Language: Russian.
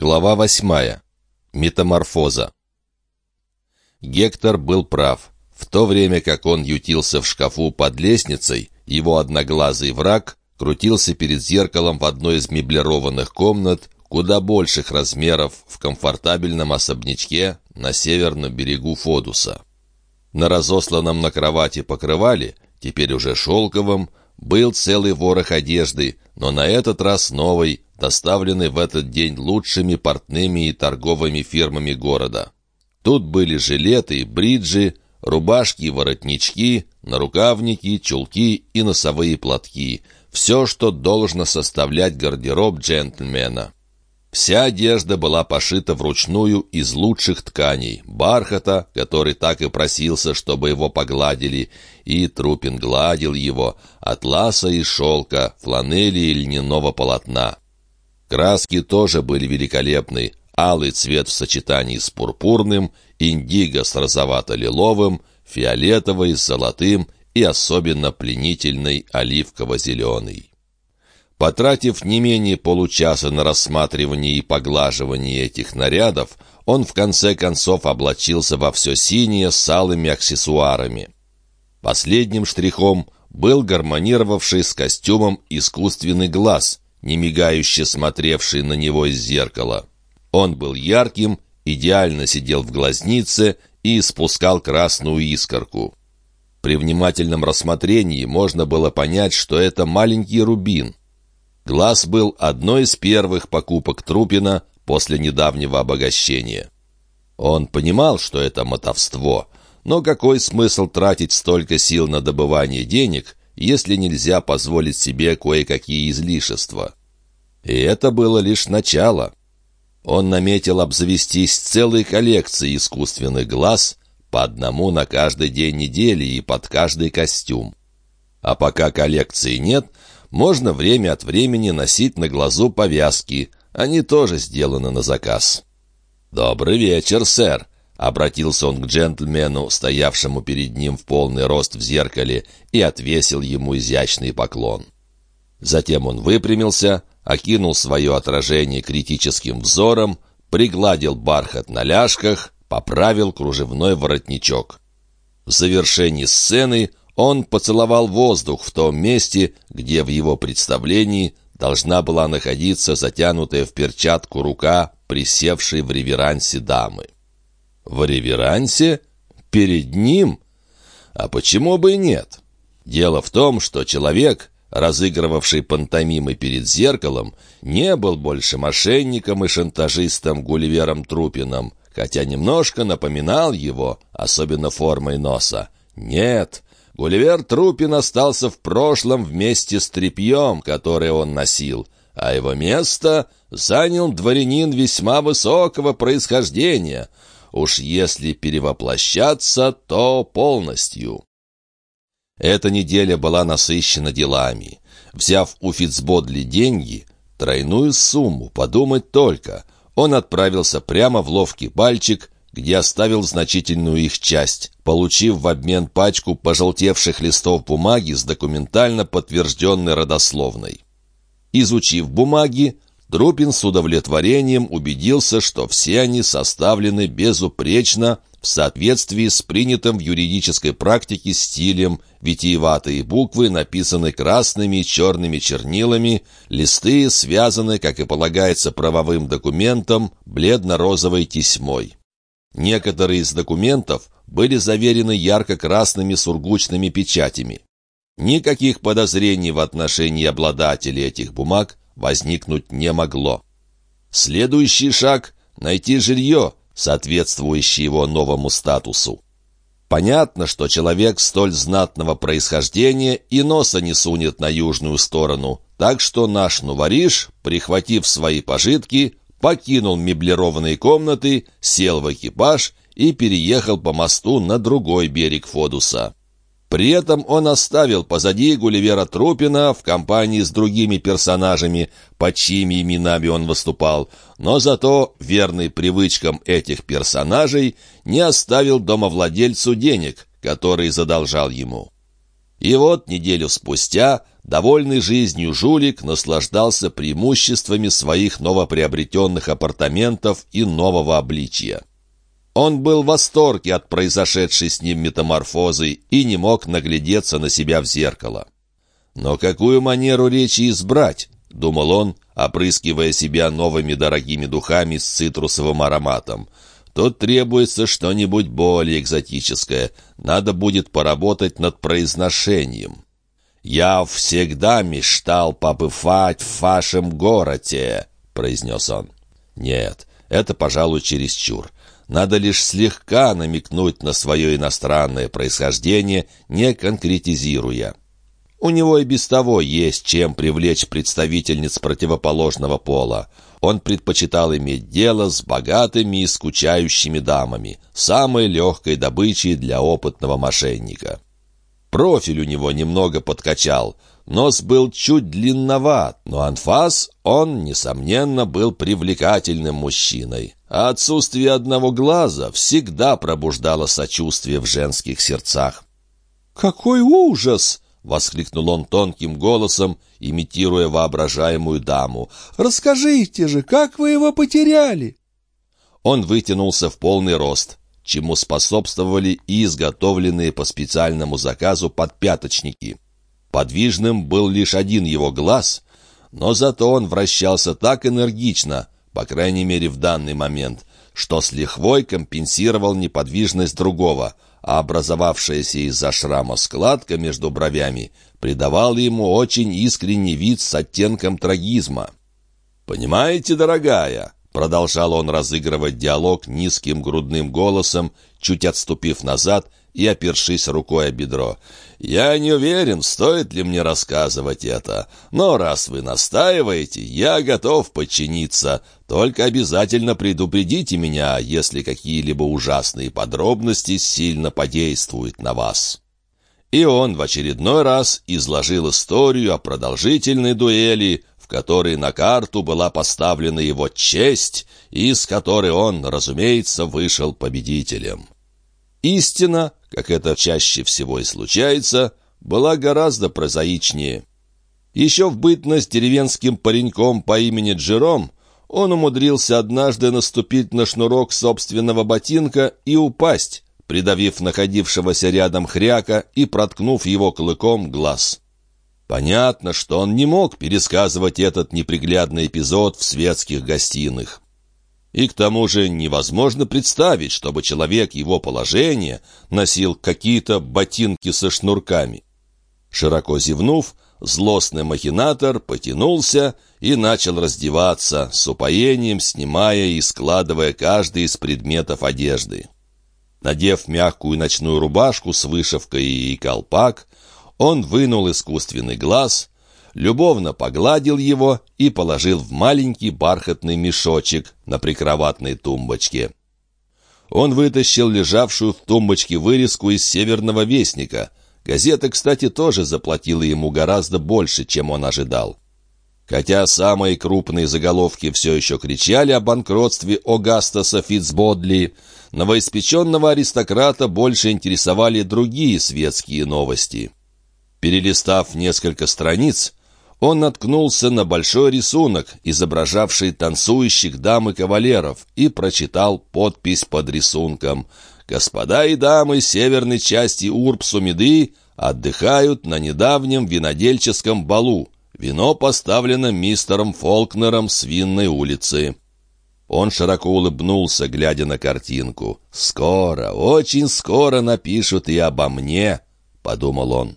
Глава восьмая. Метаморфоза. Гектор был прав. В то время как он ютился в шкафу под лестницей, его одноглазый враг крутился перед зеркалом в одной из меблированных комнат, куда больших размеров, в комфортабельном особнячке на северном берегу Фодуса. На разосланном на кровати покрывале, теперь уже шелковом, был целый ворох одежды, но на этот раз новый, доставленный в этот день лучшими портными и торговыми фирмами города. Тут были жилеты, бриджи, рубашки, воротнички, нарукавники, чулки и носовые платки. Все, что должно составлять гардероб джентльмена. Вся одежда была пошита вручную из лучших тканей, бархата, который так и просился, чтобы его погладили, и Трупин гладил его, атласа и шелка, фланели и льняного полотна. Краски тоже были великолепны. Алый цвет в сочетании с пурпурным, индиго с розовато-лиловым, фиолетовый с золотым и особенно пленительный оливково-зеленый. Потратив не менее получаса на рассматривание и поглаживание этих нарядов, он в конце концов облачился во все синее с алыми аксессуарами. Последним штрихом был гармонировавший с костюмом искусственный глаз, не мигающе смотревший на него из зеркала. Он был ярким, идеально сидел в глазнице и испускал красную искорку. При внимательном рассмотрении можно было понять, что это маленький рубин — Глаз был одной из первых покупок Трупина после недавнего обогащения. Он понимал, что это мотовство, но какой смысл тратить столько сил на добывание денег, если нельзя позволить себе кое-какие излишества? И это было лишь начало. Он наметил обзавестись целой коллекцией искусственных глаз, по одному на каждый день недели и под каждый костюм. А пока коллекции нет — можно время от времени носить на глазу повязки. Они тоже сделаны на заказ. «Добрый вечер, сэр!» — обратился он к джентльмену, стоявшему перед ним в полный рост в зеркале, и отвесил ему изящный поклон. Затем он выпрямился, окинул свое отражение критическим взором, пригладил бархат на ляжках, поправил кружевной воротничок. В завершении сцены он поцеловал воздух в том месте, где в его представлении должна была находиться затянутая в перчатку рука, присевшей в реверансе дамы. В реверансе? Перед ним? А почему бы и нет? Дело в том, что человек, разыгрывавший пантомимы перед зеркалом, не был больше мошенником и шантажистом Гулливером Трупином, хотя немножко напоминал его, особенно формой носа. Нет, Гулливер Трупин остался в прошлом вместе с тряпьем, которое он носил, а его место занял дворянин весьма высокого происхождения, уж если перевоплощаться, то полностью. Эта неделя была насыщена делами. Взяв у Фицбодли деньги, тройную сумму, подумать только, он отправился прямо в ловкий пальчик, где оставил значительную их часть, получив в обмен пачку пожелтевших листов бумаги с документально подтвержденной родословной. Изучив бумаги, Трупин с удовлетворением убедился, что все они составлены безупречно в соответствии с принятым в юридической практике стилем, витиеватые буквы написаны красными и черными чернилами, листы связаны, как и полагается правовым документом, бледно-розовой тесьмой. Некоторые из документов были заверены ярко-красными сургучными печатями. Никаких подозрений в отношении обладателей этих бумаг возникнуть не могло. Следующий шаг — найти жилье, соответствующее его новому статусу. Понятно, что человек столь знатного происхождения и носа не сунет на южную сторону, так что наш нувариш, прихватив свои пожитки, покинул меблированные комнаты, сел в экипаж и переехал по мосту на другой берег Фодуса. При этом он оставил позади Гулливера Трупина в компании с другими персонажами, под чьими именами он выступал, но зато, верный привычкам этих персонажей, не оставил домовладельцу денег, которые задолжал ему. И вот неделю спустя довольный жизнью жулик наслаждался преимуществами своих новоприобретенных апартаментов и нового обличия. Он был в восторге от произошедшей с ним метаморфозы и не мог наглядеться на себя в зеркало. Но какую манеру речи избрать? — думал он, опрыскивая себя новыми дорогими духами с цитрусовым ароматом. Тут требуется что-нибудь более экзотическое. Надо будет поработать над произношением. «Я всегда мечтал побывать в вашем городе», — произнес он. «Нет, это, пожалуй, чересчур. Надо лишь слегка намекнуть на свое иностранное происхождение, не конкретизируя». У него и без того есть чем привлечь представительниц противоположного пола. Он предпочитал иметь дело с богатыми и скучающими дамами, самой легкой добычей для опытного мошенника. Профиль у него немного подкачал, нос был чуть длинноват, но анфас он, несомненно, был привлекательным мужчиной. А отсутствие одного глаза всегда пробуждало сочувствие в женских сердцах. «Какой ужас!» — воскликнул он тонким голосом, имитируя воображаемую даму. «Расскажите же, как вы его потеряли?» Он вытянулся в полный рост, чему способствовали и изготовленные по специальному заказу подпяточники. Подвижным был лишь один его глаз, но зато он вращался так энергично, по крайней мере в данный момент, что с лихвой компенсировал неподвижность другого — а образовавшаяся из-за шрама складка между бровями придавала ему очень искренний вид с оттенком трагизма. «Понимаете, дорогая?» — продолжал он разыгрывать диалог низким грудным голосом, чуть отступив назад и опершись рукой о бедро. «Я не уверен, стоит ли мне рассказывать это, но раз вы настаиваете, я готов подчиниться, только обязательно предупредите меня, если какие-либо ужасные подробности сильно подействуют на вас». И он в очередной раз изложил историю о продолжительной дуэли, в которой на карту была поставлена его честь, и из которой он, разумеется, вышел победителем. Истина, как это чаще всего и случается, была гораздо прозаичнее. Еще в бытность деревенским пареньком по имени Джером он умудрился однажды наступить на шнурок собственного ботинка и упасть, придавив находившегося рядом хряка и проткнув его клыком глаз. Понятно, что он не мог пересказывать этот неприглядный эпизод в светских гостиных. И к тому же невозможно представить, чтобы человек его положения носил какие-то ботинки со шнурками. Широко зевнув, злостный махинатор потянулся и начал раздеваться, с упоением снимая и складывая каждый из предметов одежды. Надев мягкую ночную рубашку с вышивкой и колпак, он вынул искусственный глаз — любовно погладил его и положил в маленький бархатный мешочек на прикроватной тумбочке. Он вытащил лежавшую в тумбочке вырезку из «Северного вестника». Газета, кстати, тоже заплатила ему гораздо больше, чем он ожидал. Хотя самые крупные заголовки все еще кричали о банкротстве Огастаса Фитцбодли, новоиспеченного аристократа больше интересовали другие светские новости. Перелистав несколько страниц, он наткнулся на большой рисунок, изображавший танцующих дам и кавалеров, и прочитал подпись под рисунком «Господа и дамы северной части Урбсумиды отдыхают на недавнем винодельческом балу. Вино поставлено мистером Фолкнером с винной улицы». Он широко улыбнулся, глядя на картинку. «Скоро, очень скоро напишут и обо мне», — подумал он.